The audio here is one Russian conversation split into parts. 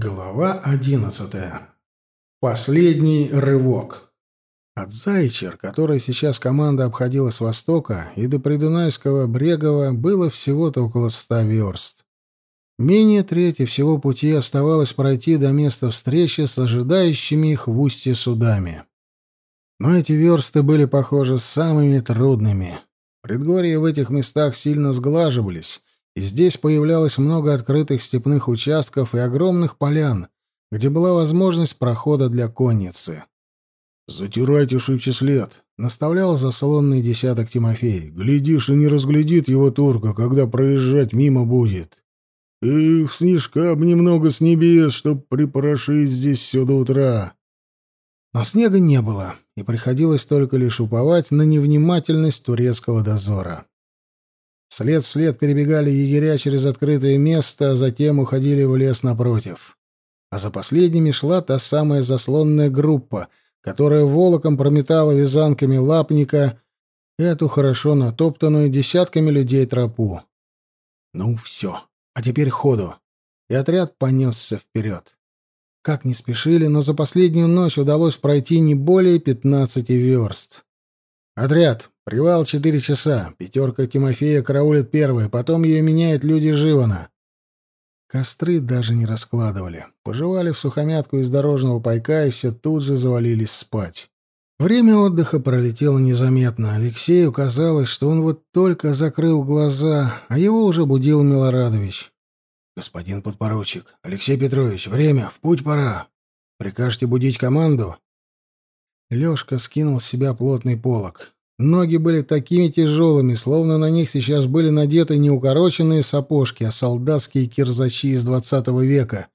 Глава одиннадцатая. Последний рывок. От Зайчер, который сейчас команда обходила с востока, и до Придунайского Брегова было всего-то около ста верст. Менее трети всего пути оставалось пройти до места встречи с ожидающими их в устье судами. Но эти версты были, похоже, самыми трудными. Предгорья в этих местах сильно сглаживались, здесь появлялось много открытых степных участков и огромных полян, где была возможность прохода для конницы. «Затирайте шибче след», — наставлял заслонный десяток Тимофей. «Глядишь, и не разглядит его турка, когда проезжать мимо будет. Эх, снежка б немного с небес, чтоб припорошить здесь все до утра». Но снега не было, и приходилось только лишь уповать на невнимательность турецкого дозора. След вслед перебегали егеря через открытое место, а затем уходили в лес напротив. А за последними шла та самая заслонная группа, которая волоком прометала вязанками лапника эту хорошо натоптанную десятками людей тропу. Ну все, а теперь ходу. И отряд понесся вперед. Как не спешили, но за последнюю ночь удалось пройти не более пятнадцати верст. «Отряд! Привал четыре часа. Пятерка Тимофея караулит первая, потом ее меняют люди Живана». Костры даже не раскладывали. Пожевали в сухомятку из дорожного пайка, и все тут же завалились спать. Время отдыха пролетело незаметно. Алексею казалось, что он вот только закрыл глаза, а его уже будил Милорадович. «Господин подпоручик, Алексей Петрович, время, в путь пора. Прикажете будить команду?» Лёшка скинул с себя плотный полог. Ноги были такими тяжелыми, словно на них сейчас были надеты не укороченные сапожки, а солдатские кирзачи из двадцатого века,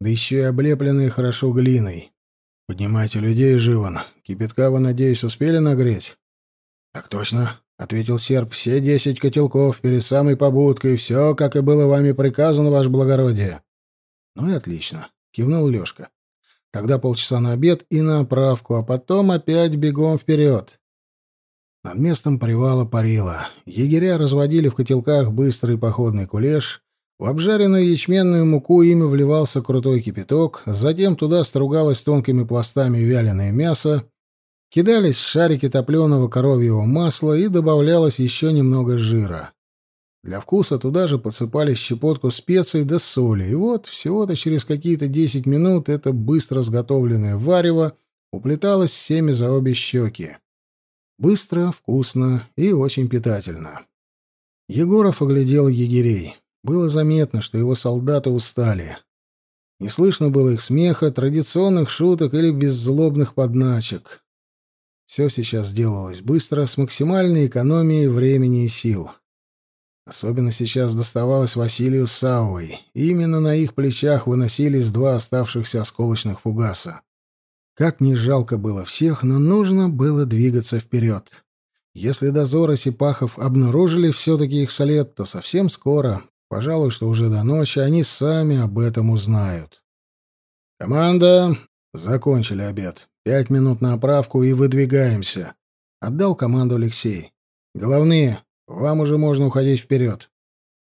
да еще и облепленные хорошо глиной. «Поднимайте людей, Живан. Кипятка вы, надеюсь, успели нагреть?» «Так точно», — ответил серп. «Все десять котелков перед самой побудкой, все, как и было вами приказано, ваше благородие». «Ну и отлично», — кивнул Лёшка. Тогда полчаса на обед и на оправку, а потом опять бегом вперед. Над местом привала парило. Егеря разводили в котелках быстрый походный кулеш. В обжаренную ячменную муку ими вливался крутой кипяток, затем туда стругалось тонкими пластами вяленое мясо, кидались шарики топленого коровьего масла и добавлялось еще немного жира. Для вкуса туда же подсыпали щепотку специй да соли, и вот всего-то через какие-то десять минут это быстро сготовленное варево уплеталось всеми за обе щеки. Быстро, вкусно и очень питательно. Егоров оглядел егерей. Было заметно, что его солдаты устали. Не слышно было их смеха, традиционных шуток или беззлобных подначек. Все сейчас делалось быстро, с максимальной экономией времени и сил. Особенно сейчас доставалось Василию Савовой. Именно на их плечах выносились два оставшихся осколочных фугаса. Как ни жалко было всех, но нужно было двигаться вперед. Если дозоры Сипахов обнаружили все-таки их след, то совсем скоро, пожалуй, что уже до ночи, они сами об этом узнают. «Команда!» Закончили обед. Пять минут на оправку и выдвигаемся. Отдал команду Алексей. Головные, вам уже можно уходить вперед.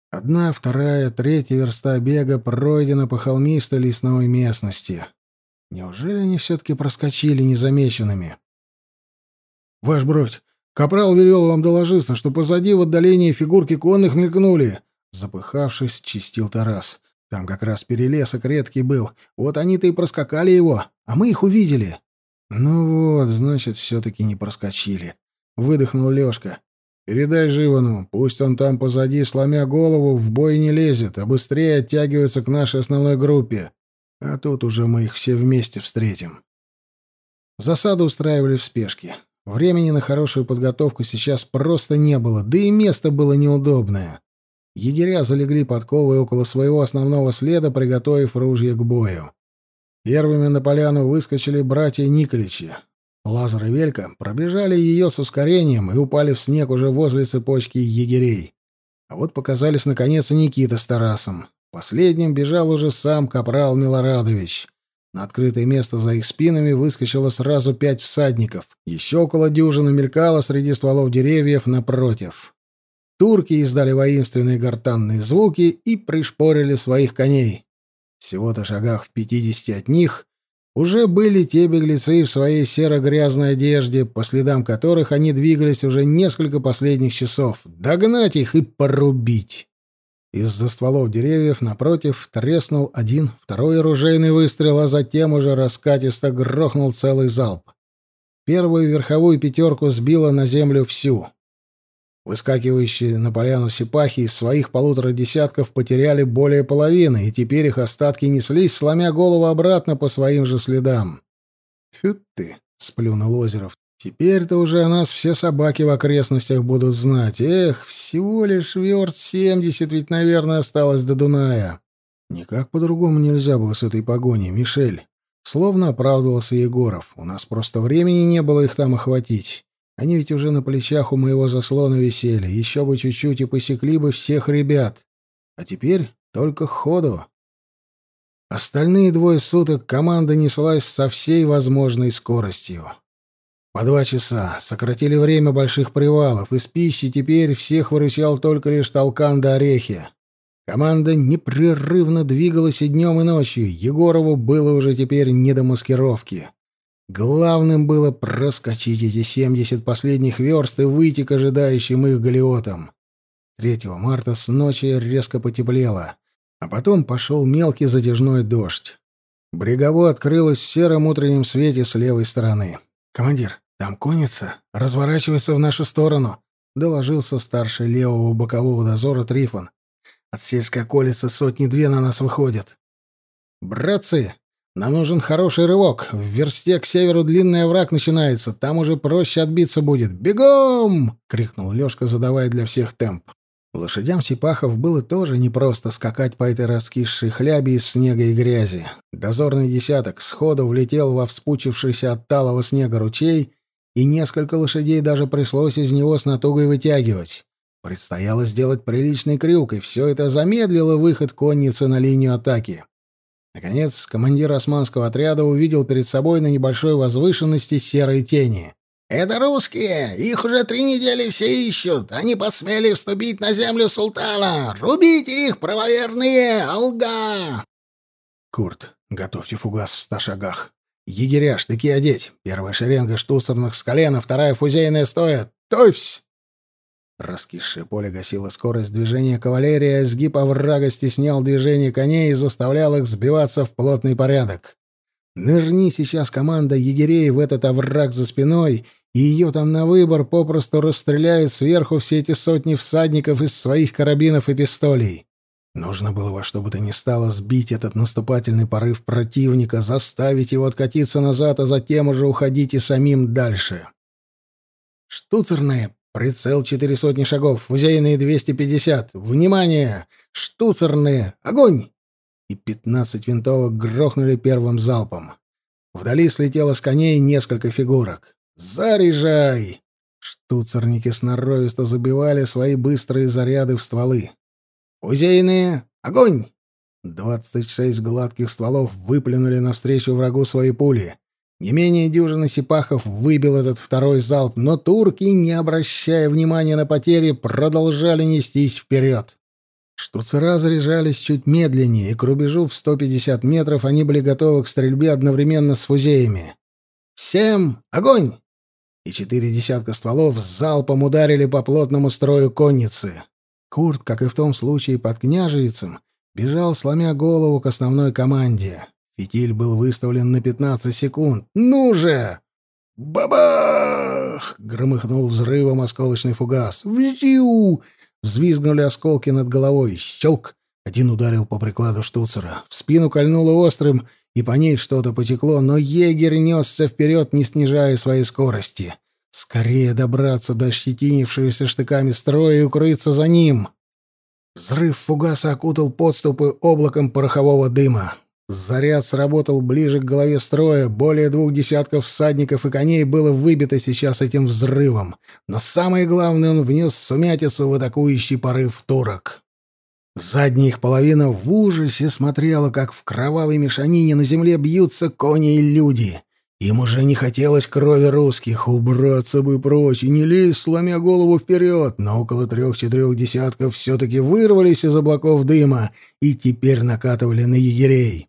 Одна, вторая, третья верста бега пройдена по холмистой лесной местности. Неужели они все-таки проскочили незамеченными? — Ваш бродь, капрал велел вам доложиться, что позади в отдалении фигурки конных мелькнули. Запыхавшись, чистил Тарас. Там как раз перелесок редкий был. Вот они-то и проскакали его, а мы их увидели. — Ну вот, значит, все-таки не проскочили. Выдохнул Лешка. Передай Живану, пусть он там позади, сломя голову, в бой не лезет, а быстрее оттягивается к нашей основной группе. А тут уже мы их все вместе встретим. Засаду устраивали в спешке. Времени на хорошую подготовку сейчас просто не было, да и место было неудобное. Егеря залегли подковой около своего основного следа, приготовив ружье к бою. Первыми на поляну выскочили братья Николичи. Лазар и Велька пробежали ее с ускорением и упали в снег уже возле цепочки егерей. А вот показались, наконец, и Никита с Тарасом. Последним бежал уже сам капрал Милорадович. На открытое место за их спинами выскочило сразу пять всадников. Еще около дюжины мелькало среди стволов деревьев напротив. Турки издали воинственные гортанные звуки и пришпорили своих коней. Всего-то шагах в пятидесяти от них уже были те беглецы в своей серо-грязной одежде, по следам которых они двигались уже несколько последних часов. Догнать их и порубить. Из-за стволов деревьев напротив треснул один, второй оружейный выстрел, а затем уже раскатисто грохнул целый залп. Первую верховую пятерку сбила на землю всю. Выскакивающие на поляну сипахи из своих полутора десятков потеряли более половины, и теперь их остатки неслись, сломя голову обратно по своим же следам. «Тьфу ты!» — сплюнул Озеров. Теперь-то уже о нас все собаки в окрестностях будут знать. Эх, всего лишь верст семьдесят ведь, наверное, осталось до Дуная. Никак по-другому нельзя было с этой погоней, Мишель. Словно оправдывался Егоров. У нас просто времени не было их там охватить. Они ведь уже на плечах у моего заслона висели. Еще бы чуть-чуть и посекли бы всех ребят. А теперь только ходу. Остальные двое суток команда неслась со всей возможной скоростью. По два часа. Сократили время больших привалов. Из пищи теперь всех выручал только лишь толкан да орехи. Команда непрерывно двигалась и днем, и ночью. Егорову было уже теперь не до маскировки. Главным было проскочить эти семьдесят последних верст и выйти к ожидающим их галиотам. 3 марта с ночи резко потеплело, а потом пошел мелкий затяжной дождь. Брегово открылось в сером утреннем свете с левой стороны. «Командир, там конница разворачивается в нашу сторону», — доложился старший левого бокового дозора Трифон. «От сельской околицы сотни-две на нас выходят». «Братцы, нам нужен хороший рывок. В версте к северу длинный овраг начинается. Там уже проще отбиться будет. Бегом!» — крикнул Лёшка, задавая для всех темп. Лошадям Сипахов было тоже непросто скакать по этой раскисшей хлябе из снега и грязи. Дозорный десяток сходу влетел во вспучившийся от талого снега ручей, и несколько лошадей даже пришлось из него с натугой вытягивать. Предстояло сделать приличный крюк, и все это замедлило выход конницы на линию атаки. Наконец, командир османского отряда увидел перед собой на небольшой возвышенности серые тени. «Это русские! Их уже три недели все ищут! Они посмели вступить на землю султана! Рубите их, правоверные! Алга!» «Курт, готовьте фугас в ста шагах. Егеря, штыки одеть. Первая шеренга штуцерных с колена, вторая фузейная стоя. Товсь!» Раскисшее поле гасило скорость движения кавалерии, а сгиб оврага стеснял движение коней и заставлял их сбиваться в плотный порядок. Нырни сейчас команда егерей в этот овраг за спиной, и ее там на выбор попросту расстреляют сверху все эти сотни всадников из своих карабинов и пистолей. Нужно было во что бы то ни стало сбить этот наступательный порыв противника, заставить его откатиться назад, а затем уже уходить и самим дальше. Штуцерные, прицел четыре сотни шагов, фузейные двести пятьдесят. Внимание! Штуцерные! Огонь! И пятнадцать винтовок грохнули первым залпом. Вдали слетело с коней несколько фигурок. «Заряжай!» Штуцерники сноровисто забивали свои быстрые заряды в стволы. «Узейные! Огонь!» Двадцать шесть гладких стволов выплюнули навстречу врагу свои пули. Не менее дюжины сипахов выбил этот второй залп, но турки, не обращая внимания на потери, продолжали нестись вперед. Штуцера заряжались чуть медленнее, и к рубежу в 150 метров они были готовы к стрельбе одновременно с фузеями. «Всем огонь!» И четыре десятка стволов с залпом ударили по плотному строю конницы. Курт, как и в том случае под княжевицем, бежал, сломя голову к основной команде. Фитиль был выставлен на 15 секунд. «Ну же!» «Бабах!» — громыхнул взрывом осколочный фугас. «Вжиу!» Взвизгнули осколки над головой. Щелк! Один ударил по прикладу штуцера. В спину кольнуло острым, и по ней что-то потекло, но егерь несся вперед, не снижая своей скорости. Скорее добраться до щетинившегося штыками строя и укрыться за ним. Взрыв фугаса окутал подступы облаком порохового дыма. Заряд сработал ближе к голове строя. Более двух десятков всадников и коней было выбито сейчас этим взрывом. Но самое главное, он внес сумятицу в атакующий порыв турок. Задняя их половина в ужасе смотрела, как в кровавой мешанине на земле бьются кони и люди. Им уже не хотелось крови русских, убраться бы прочь и не лезть, сломя голову вперед, но около трех-четырех десятков все-таки вырвались из облаков дыма и теперь накатывали на егерей.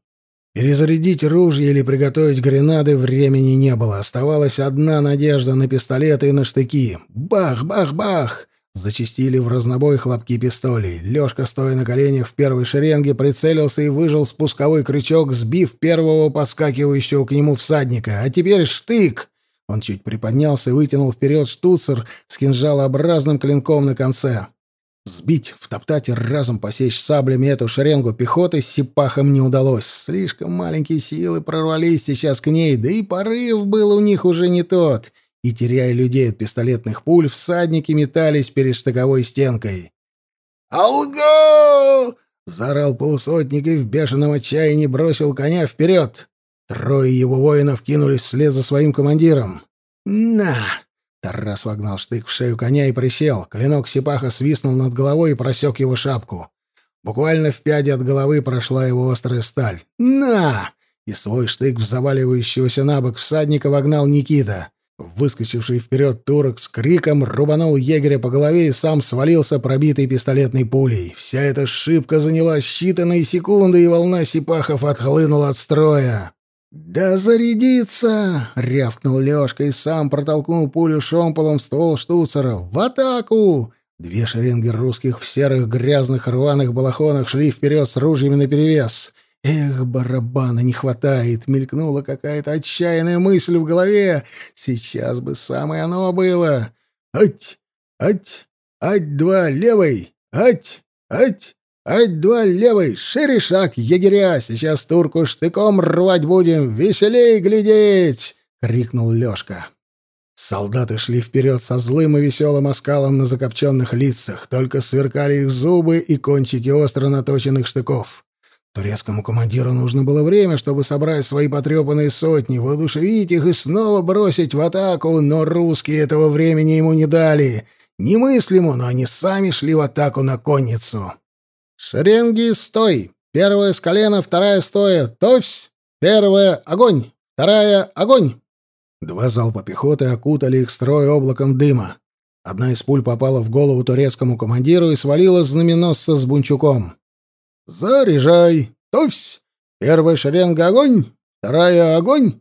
Перезарядить ружья или приготовить гренады времени не было. Оставалась одна надежда на пистолеты и на штыки. Бах, бах, бах! Зачистили в разнобой хлопки пистолей. Лёшка, стоя на коленях в первой шеренге, прицелился и выжил спусковой крючок, сбив первого поскакивающего к нему всадника. «А теперь штык!» Он чуть приподнялся и вытянул вперед штуцер с кинжалообразным клинком на конце. Сбить, втоптать и разом посечь саблями эту шеренгу пехоты с сипахом не удалось. Слишком маленькие силы прорвались сейчас к ней, да и порыв был у них уже не тот и, теряя людей от пистолетных пуль, всадники метались перед штыковой стенкой. «Алго!» — заорал полусотник и в бешеном отчаянии бросил коня вперед. Трое его воинов кинулись вслед за своим командиром. «На!» Тарас вогнал штык в шею коня и присел. Клинок сипаха свистнул над головой и просек его шапку. Буквально в пяде от головы прошла его острая сталь. «На!» И свой штык в заваливающегося на бок всадника вогнал Никита. Выскочивший вперед турок с криком рубанул егеря по голове и сам свалился пробитой пистолетной пулей. Вся эта шибка заняла считанные секунды, и волна сипахов отхлынула от строя. «Да зарядиться!» — рявкнул Лёшка и сам протолкнул пулю шомполом в ствол штуцера. «В атаку!» Две шеренги русских в серых грязных рваных балахонах шли вперед с ружьями наперевес. Эх, барабана не хватает, мелькнула какая-то отчаянная мысль в голове. Сейчас бы самое оно было. Ать, ать, ать два левой, ать, ать, ать два левой, шире шаг, егеря, сейчас турку штыком рвать будем, веселей глядеть, крикнул Лёшка. Солдаты шли вперед со злым и веселым оскалом на закопченных лицах, только сверкали их зубы и кончики остро наточенных штыков. Турецкому командиру нужно было время, чтобы собрать свои потрепанные сотни, воодушевить их и снова бросить в атаку, но русские этого времени ему не дали. Немыслимо, но они сами шли в атаку на конницу. «Шеренги, стой! Первая с колена, вторая стоя! Товсь! Первая — огонь! Вторая — огонь!» Два залпа пехоты окутали их строй облаком дыма. Одна из пуль попала в голову турецкому командиру и свалила знаменосца с бунчуком. Заряжай! Товсь! Первая шеренга — огонь! Вторая — огонь!»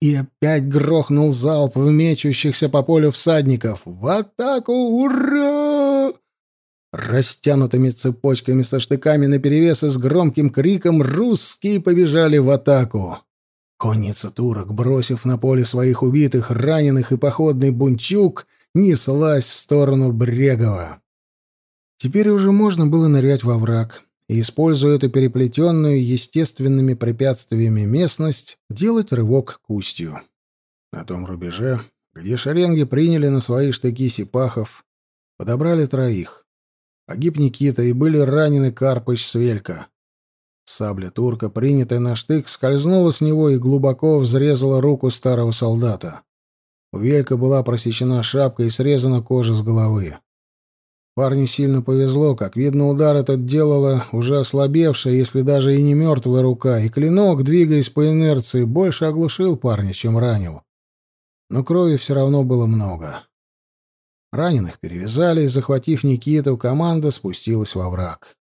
И опять грохнул залп в мечущихся по полю всадников. «В атаку! Ура!» Растянутыми цепочками со штыками наперевес и с громким криком русские побежали в атаку. Конница турок, бросив на поле своих убитых, раненых и походный бунчук, неслась в сторону Брегова. Теперь уже можно было нырять во враг и, используя эту переплетенную естественными препятствиями местность, делать рывок к устью. На том рубеже, где шеренги приняли на свои штыки сипахов, подобрали троих. Погиб Никита, и были ранены Карпыч Велька. Сабля турка, принятая на штык, скользнула с него и глубоко взрезала руку старого солдата. У Велька была просечена шапка и срезана кожа с головы. Парню сильно повезло, как видно, удар этот делала уже ослабевшая, если даже и не мертвая рука, и клинок, двигаясь по инерции, больше оглушил парня, чем ранил. Но крови все равно было много. Раненых перевязали, и, захватив Никиту, команда спустилась во враг.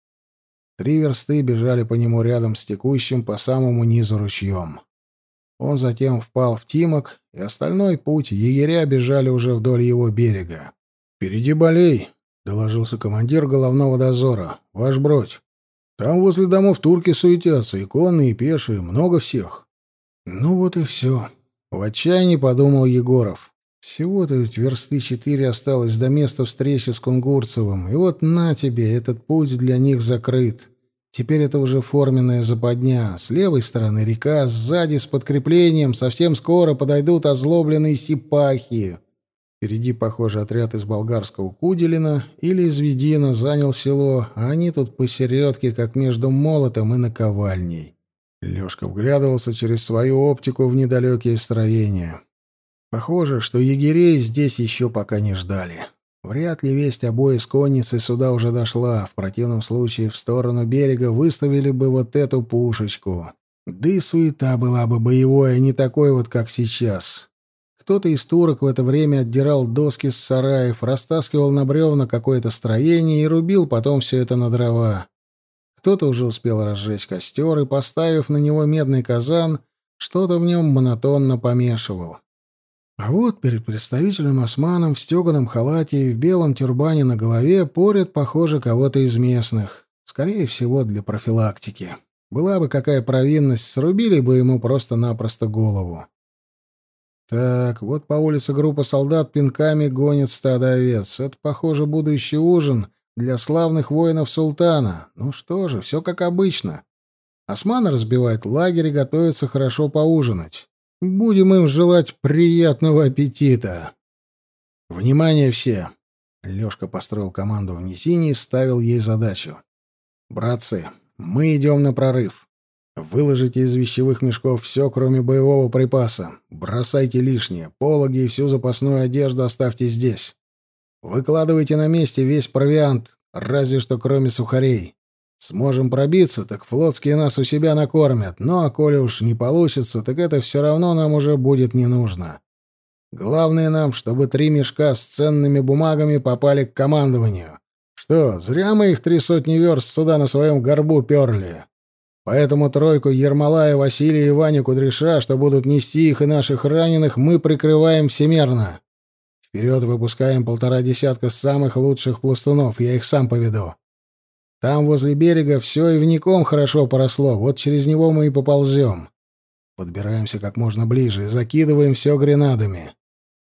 Три версты бежали по нему рядом с текущим по самому низу ручьем. Он затем впал в Тимок, и остальной путь егеря бежали уже вдоль его берега. «Впереди болей!» — доложился командир головного дозора. — Ваш бродь. Там возле домов турки суетятся, и конные, и пешие, много всех. — Ну вот и все. В отчаянии подумал Егоров. Всего-то ведь версты четыре осталось до места встречи с Кунгурцевым, и вот на тебе, этот путь для них закрыт. Теперь это уже форменная западня. С левой стороны река, сзади с подкреплением совсем скоро подойдут озлобленные сипахи. Впереди, похоже, отряд из болгарского Куделина или из Ведина занял село, а они тут посередке, как между молотом и наковальней. Лёшка вглядывался через свою оптику в недалекие строения. Похоже, что егерей здесь еще пока не ждали. Вряд ли весть о бое с конницей сюда уже дошла. В противном случае в сторону берега выставили бы вот эту пушечку. Да и суета была бы боевой, а не такой вот, как сейчас. Кто-то из турок в это время отдирал доски с сараев, растаскивал на бревна какое-то строение и рубил потом все это на дрова. Кто-то уже успел разжечь костер и, поставив на него медный казан, что-то в нем монотонно помешивал. А вот перед представителем османом в стеганом халате и в белом тюрбане на голове порят, похоже, кого-то из местных. Скорее всего, для профилактики. Была бы какая провинность, срубили бы ему просто-напросто голову. Так, вот по улице группа солдат пинками гонит стадо овец. Это, похоже, будущий ужин для славных воинов султана. Ну что же, все как обычно. Османы разбивают лагерь и готовятся хорошо поужинать. Будем им желать приятного аппетита. Внимание все! Лёшка построил команду в низине и ставил ей задачу. Братцы, мы идем на прорыв. Выложите из вещевых мешков все, кроме боевого припаса. Бросайте лишнее. Пологи и всю запасную одежду оставьте здесь. Выкладывайте на месте весь провиант, разве что кроме сухарей. Сможем пробиться, так флотские нас у себя накормят. Ну, а коли уж не получится, так это все равно нам уже будет не нужно. Главное нам, чтобы три мешка с ценными бумагами попали к командованию. Что, зря мы их три сотни верст сюда на своем горбу перли. Поэтому тройку Ермолая, Василия и Ваню Кудряша, что будут нести их и наших раненых, мы прикрываем всемерно. Вперед выпускаем полтора десятка самых лучших пластунов, я их сам поведу. Там возле берега все и вником хорошо поросло, вот через него мы и поползем. Подбираемся как можно ближе и закидываем все гренадами.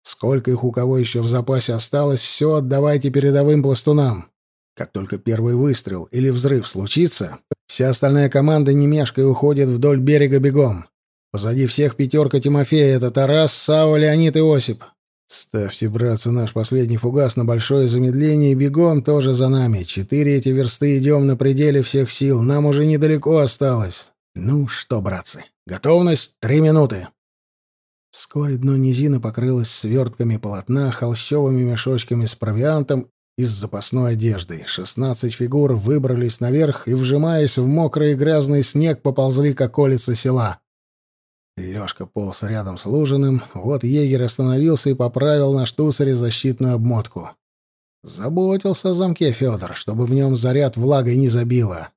Сколько их у кого еще в запасе осталось, все отдавайте передовым пластунам. Как только первый выстрел или взрыв случится, вся остальная команда не мешкая уходит вдоль берега бегом. Позади всех пятерка Тимофея — это Тарас, Сава, Леонид и Осип. Ставьте, братцы, наш последний фугас на большое замедление и бегом тоже за нами. Четыре эти версты идем на пределе всех сил, нам уже недалеко осталось. Ну что, братцы, готовность три минуты. Вскоре дно низины покрылось свертками полотна, холщовыми мешочками с провиантом из запасной одежды. Шестнадцать фигур выбрались наверх и, вжимаясь в мокрый и грязный снег, поползли к околице села. Лёшка полз рядом с Лужиным, вот егерь остановился и поправил на штуцере защитную обмотку. Заботился о замке Федор, чтобы в нем заряд влагой не забило.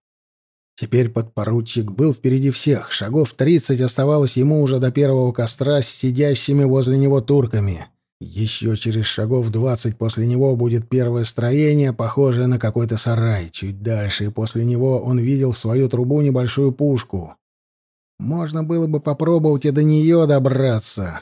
Теперь подпоручик был впереди всех, шагов тридцать оставалось ему уже до первого костра с сидящими возле него турками — еще через шагов двадцать после него будет первое строение, похожее на какой-то сарай. Чуть дальше, и после него он видел в свою трубу небольшую пушку. Можно было бы попробовать и до нее добраться.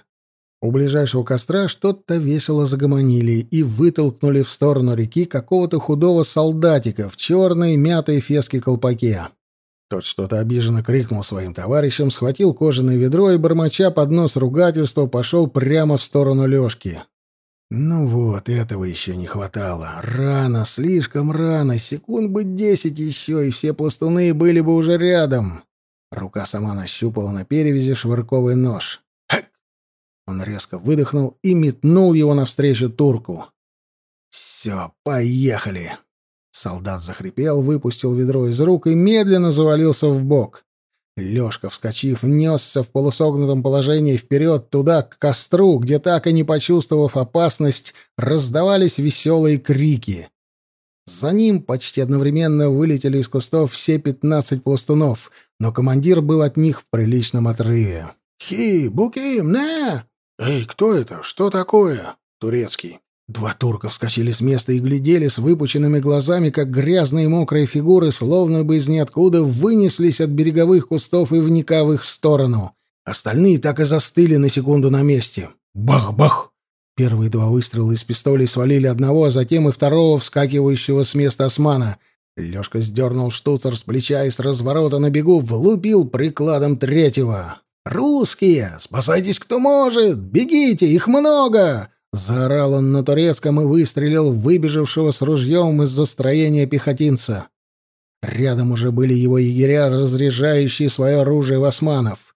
У ближайшего костра что-то весело загомонили и вытолкнули в сторону реки какого-то худого солдатика в черной мятой феске колпаке. Тот что-то обиженно крикнул своим товарищам, схватил кожаное ведро и, бормоча под нос ругательства, пошел прямо в сторону Лешки. Ну вот, этого еще не хватало. Рано, слишком рано, секунд бы десять еще, и все пластуны были бы уже рядом. Рука сама нащупала на перевязи швырковый нож. Хэк! Он резко выдохнул и метнул его навстречу турку. «Все, поехали!» Солдат захрипел, выпустил ведро из рук и медленно завалился в бок. Лёшка, вскочив, нёсся в полусогнутом положении вперед туда, к костру, где, так и не почувствовав опасность, раздавались веселые крики. За ним почти одновременно вылетели из кустов все пятнадцать пластунов, но командир был от них в приличном отрыве. «Хи, Буким, на!» «Эй, кто это? Что такое?» «Турецкий». Два турка вскочили с места и глядели с выпученными глазами, как грязные мокрые фигуры, словно бы из ниоткуда, вынеслись от береговых кустов и вникав в их сторону. Остальные так и застыли на секунду на месте. Бах-бах! Первые два выстрела из пистолей свалили одного, а затем и второго, вскакивающего с места османа. Лёшка сдернул штуцер с плеча и с разворота на бегу влупил прикладом третьего. «Русские! Спасайтесь, кто может! Бегите! Их много!» Заорал он на турецком и выстрелил в выбежавшего с ружьем из застроения пехотинца. Рядом уже были его егеря, разряжающие свое оружие в османов.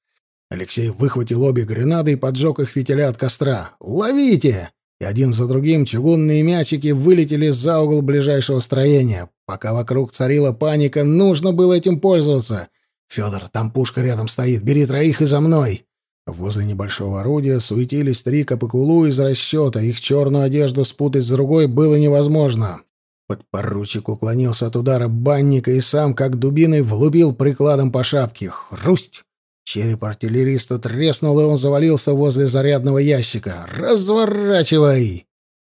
Алексей выхватил обе гренады и поджег их фитиля от костра. «Ловите!» И один за другим чугунные мячики вылетели за угол ближайшего строения. Пока вокруг царила паника, нужно было этим пользоваться. Федор, там пушка рядом стоит. Бери троих и за мной. Возле небольшого орудия суетились три капыкулу из расчета. Их черную одежду спутать с другой было невозможно. Подпоручик уклонился от удара банника и сам, как дубиной, влупил прикладом по шапке. Хрусть! Череп артиллериста треснул, и он завалился возле зарядного ящика. «Разворачивай!»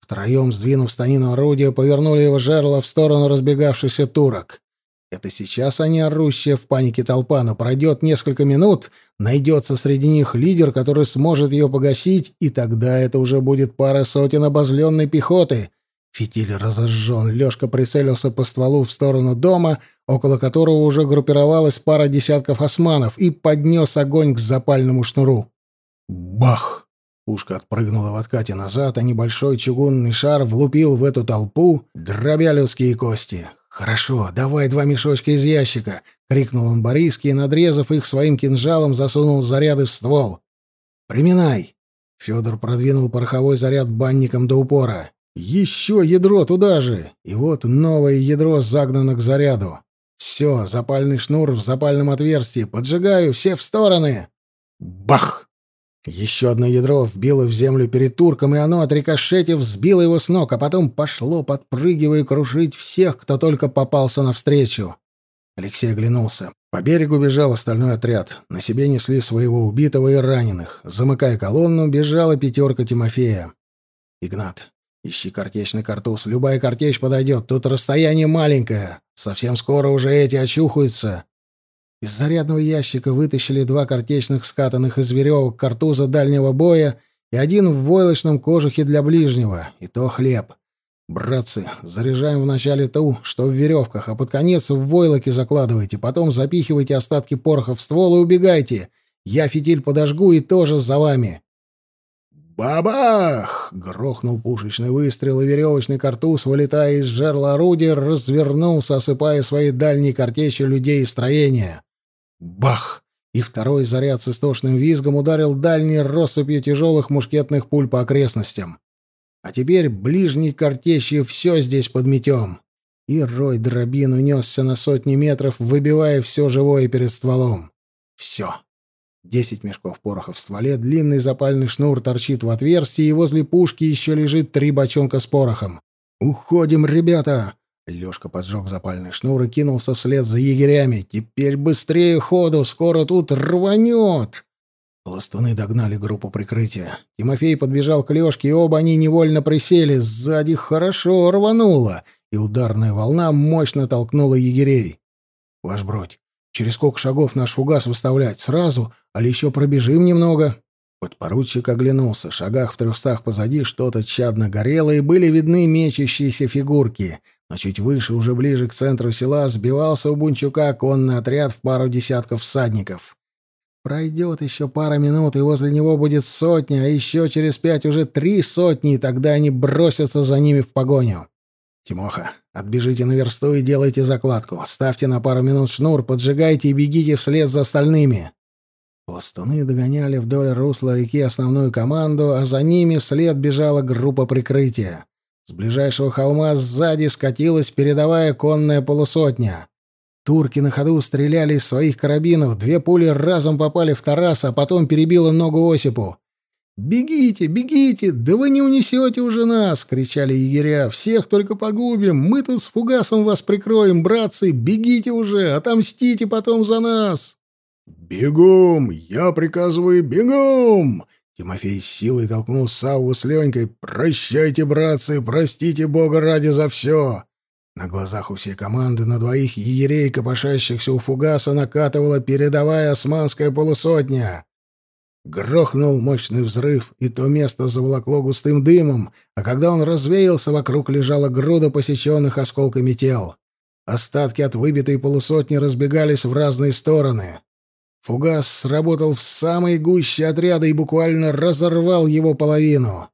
Втроем, сдвинув станину орудия, повернули его жерло в сторону разбегавшихся турок. Это сейчас они орущая в панике толпа, но пройдет несколько минут, найдется среди них лидер, который сможет ее погасить, и тогда это уже будет пара сотен обозленной пехоты. Фитиль разожжен, Лешка прицелился по стволу в сторону дома, около которого уже группировалась пара десятков османов, и поднес огонь к запальному шнуру. Бах! Пушка отпрыгнула в откате назад, а небольшой чугунный шар влупил в эту толпу, дробя людские кости. «Хорошо, давай два мешочка из ящика!» — крикнул он Бориске и, надрезав их своим кинжалом, засунул заряды в ствол. «Приминай!» Федор продвинул пороховой заряд банником до упора. «Еще ядро туда же!» И вот новое ядро загнано к заряду. «Все, запальный шнур в запальном отверстии. Поджигаю, все в стороны!» Бах! Еще одно ядро вбило в землю перед турком, и оно, отрикошетив, сбило его с ног, а потом пошло, подпрыгивая, крушить всех, кто только попался навстречу. Алексей оглянулся. По берегу бежал остальной отряд. На себе несли своего убитого и раненых. Замыкая колонну, бежала пятерка Тимофея. «Игнат, ищи картечный картуз. Любая картечь подойдет. Тут расстояние маленькое. Совсем скоро уже эти очухаются. Из зарядного ящика вытащили два картечных скатанных из веревок картуза дальнего боя и один в войлочном кожухе для ближнего, и то хлеб. «Братцы, заряжаем вначале ту, что в веревках, а под конец в войлоки закладывайте, потом запихивайте остатки пороха в ствол и убегайте. Я фитиль подожгу и тоже за вами». «Бабах!» — грохнул пушечный выстрел, и веревочный картуз, вылетая из жерла орудия, развернулся, осыпая своей дальней картечью людей и строения. Бах! И второй заряд с истошным визгом ударил дальней россыпью тяжелых мушкетных пуль по окрестностям. А теперь ближней картечью все здесь подметем. И рой дробин унесся на сотни метров, выбивая все живое перед стволом. Все. Десять мешков пороха в стволе, длинный запальный шнур торчит в отверстии, и возле пушки еще лежит три бочонка с порохом. «Уходим, ребята!» Лёшка поджег запальный шнур и кинулся вслед за егерями. «Теперь быстрее ходу, скоро тут рванет!» Пластуны догнали группу прикрытия. Тимофей подбежал к Лёшке, и оба они невольно присели. Сзади хорошо рвануло, и ударная волна мощно толкнула егерей. «Ваш бродь, через сколько шагов наш фугас выставлять? Сразу? Али еще пробежим немного?» Подпоручик оглянулся. В шагах в трехстах позади что-то чадно горело, и были видны мечущиеся фигурки — но чуть выше, уже ближе к центру села, сбивался у Бунчука конный отряд в пару десятков всадников. Пройдет еще пара минут, и возле него будет сотня, а еще через пять уже три сотни, и тогда они бросятся за ними в погоню. «Тимоха, отбежите на версту и делайте закладку. Ставьте на пару минут шнур, поджигайте и бегите вслед за остальными». Пластуны догоняли вдоль русла реки основную команду, а за ними вслед бежала группа прикрытия. С ближайшего холма сзади скатилась передовая конная полусотня. Турки на ходу стреляли из своих карабинов, две пули разом попали в Тараса, а потом перебило ногу Осипу. «Бегите, бегите! Да вы не унесете уже нас!» — кричали егеря. «Всех только погубим! Мы тут с фугасом вас прикроем, братцы! Бегите уже! Отомстите потом за нас!» «Бегом! Я приказываю, бегом!» Тимофей с силой толкнул Савву с Ленькой. «Прощайте, братцы, простите Бога ради за все!» На глазах у всей команды на двоих егерей, копошащихся у фугаса, накатывала передовая османская полусотня. Грохнул мощный взрыв, и то место заволокло густым дымом, а когда он развеялся, вокруг лежала груда посеченных осколками тел. Остатки от выбитой полусотни разбегались в разные стороны. Фугас сработал в самой гуще отряда и буквально разорвал его половину.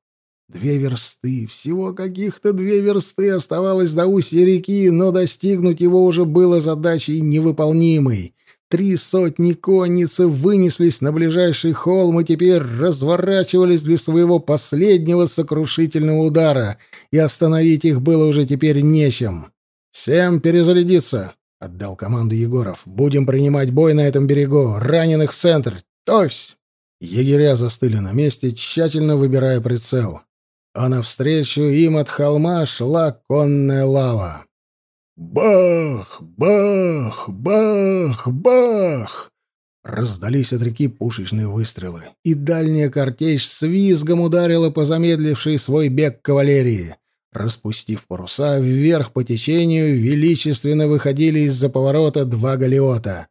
Две версты, всего каких-то две версты оставалось до устья реки, но достигнуть его уже было задачей невыполнимой. Три сотни конницы вынеслись на ближайший холм и теперь разворачивались для своего последнего сокрушительного удара, и остановить их было уже теперь нечем. «Всем перезарядиться! Отдал команду Егоров. «Будем принимать бой на этом берегу. Раненых в центр. Товсь!» Егеря застыли на месте, тщательно выбирая прицел. А навстречу им от холма шла конная лава. Бах! Бах! Бах! Бах! Раздались от реки пушечные выстрелы, и дальняя картечь с визгом ударила по замедлившей свой бег кавалерии. Распустив паруса, вверх по течению величественно выходили из-за поворота два галеота.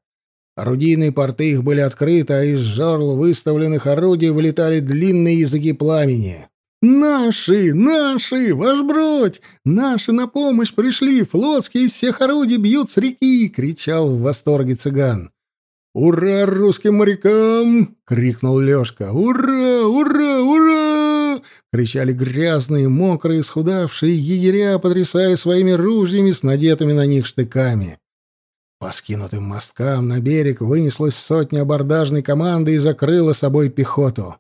Орудийные порты их были открыты, а из жерл выставленных орудий вылетали длинные языки пламени. «Наши! Наши! Ваш бродь! Наши на помощь пришли! Флотские из всех орудий бьют с реки!» — кричал в восторге цыган. «Ура русским морякам!» — крикнул Лёшка. «Ура! Ура! Ура!» — кричали грязные, мокрые, схудавшие егеря, потрясая своими ружьями с надетыми на них штыками. По скинутым мосткам на берег вынеслась сотня абордажной команды и закрыла собой пехоту.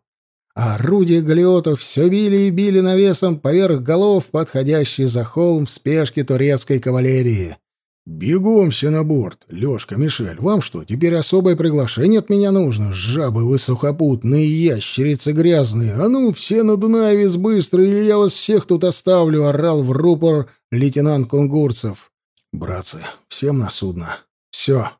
А орудия галиотов все били и били навесом поверх голов, подходящие за холм в спешке турецкой кавалерии. «Бегом все на борт! Лешка, Мишель, вам что, теперь особое приглашение от меня нужно? Жабы вы сухопутные, ящерицы грязные! А ну, все на Дунаевец быстро, или я вас всех тут оставлю!» — орал в рупор лейтенант Кунгурцев. «Братцы, всем на судно. Все.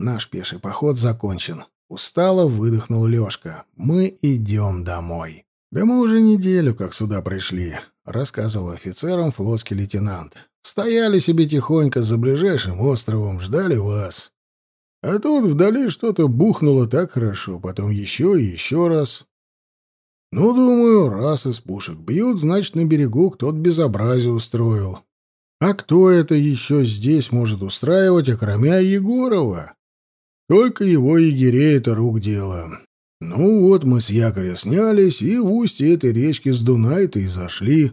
Наш пеший поход закончен». Устало выдохнул Лешка. «Мы идем домой». «Да мы уже неделю как сюда пришли», — рассказывал офицерам флотский лейтенант. Стояли себе тихонько за ближайшим островом, ждали вас. А тут вдали что-то бухнуло так хорошо, потом еще и еще раз. Ну, думаю, раз из пушек бьют, значит, на берегу кто-то безобразие устроил. А кто это еще здесь может устраивать, окромя Егорова? Только его егерей это рук дело. Ну вот мы с якоря снялись и в устье этой речки с Дунай-то и зашли.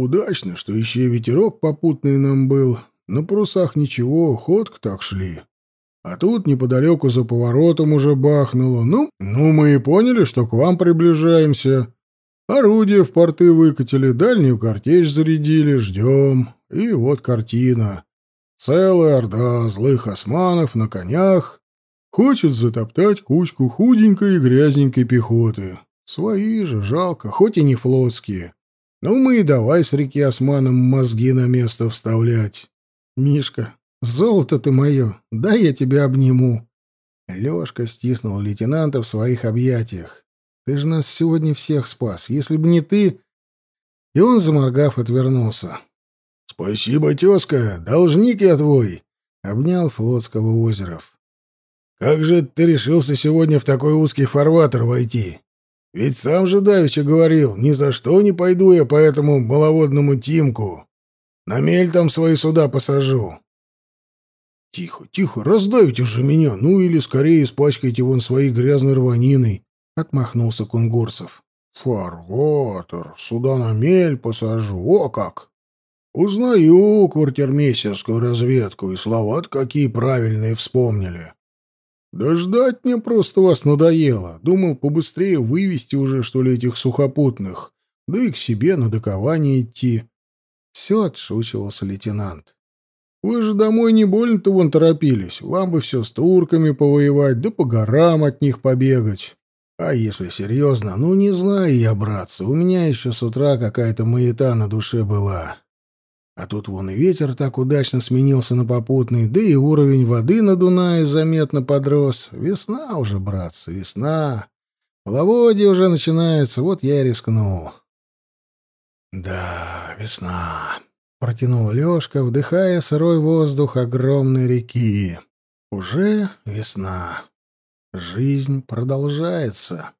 Удачно, что еще и ветерок попутный нам был. На парусах ничего, ходк так шли. А тут неподалеку за поворотом уже бахнуло. Ну, ну мы и поняли, что к вам приближаемся. Орудия в порты выкатили, дальнюю картечь зарядили, ждем. И вот картина. Целая орда злых османов на конях хочет затоптать кучку худенькой и грязненькой пехоты. Свои же, жалко, хоть и не флотские. Ну, мы и давай с реки Османом мозги на место вставлять. Мишка, золото ты мое, дай я тебя обниму. Лёшка стиснул лейтенанта в своих объятиях. Ты же нас сегодня всех спас. Если бы не ты... И он, заморгав, отвернулся. «Спасибо, тезка, должник я твой!» — обнял Флотского Озеров. «Как же ты решился сегодня в такой узкий фарватер войти? Ведь сам же давеча говорил, ни за что не пойду я по этому маловодному Тимку. На мель там свои суда посажу. Тихо, тихо, раздавите уже меня, ну или скорее испачкайте вон своей грязной рваниной, — отмахнулся Кунгурцев. Фарватер, сюда на мель посажу, о как! Узнаю квартирмейстерскую разведку, и слова какие правильные вспомнили. Да ждать мне просто вас надоело. Думал побыстрее вывести уже, что ли, этих сухопутных, да и к себе на докование идти. Все отшучивался лейтенант. Вы же домой не больно-то вон торопились. Вам бы все с турками повоевать, да по горам от них побегать. А если серьезно, ну не знаю я, братцы, у меня еще с утра какая-то маята на душе была. А тут вон и ветер так удачно сменился на попутный, да и уровень воды на Дунае заметно подрос. Весна уже, братцы, весна. Половодье уже начинается, вот я и рискнул. «Да, весна», — протянул Лёшка, вдыхая сырой воздух огромной реки. «Уже весна. Жизнь продолжается».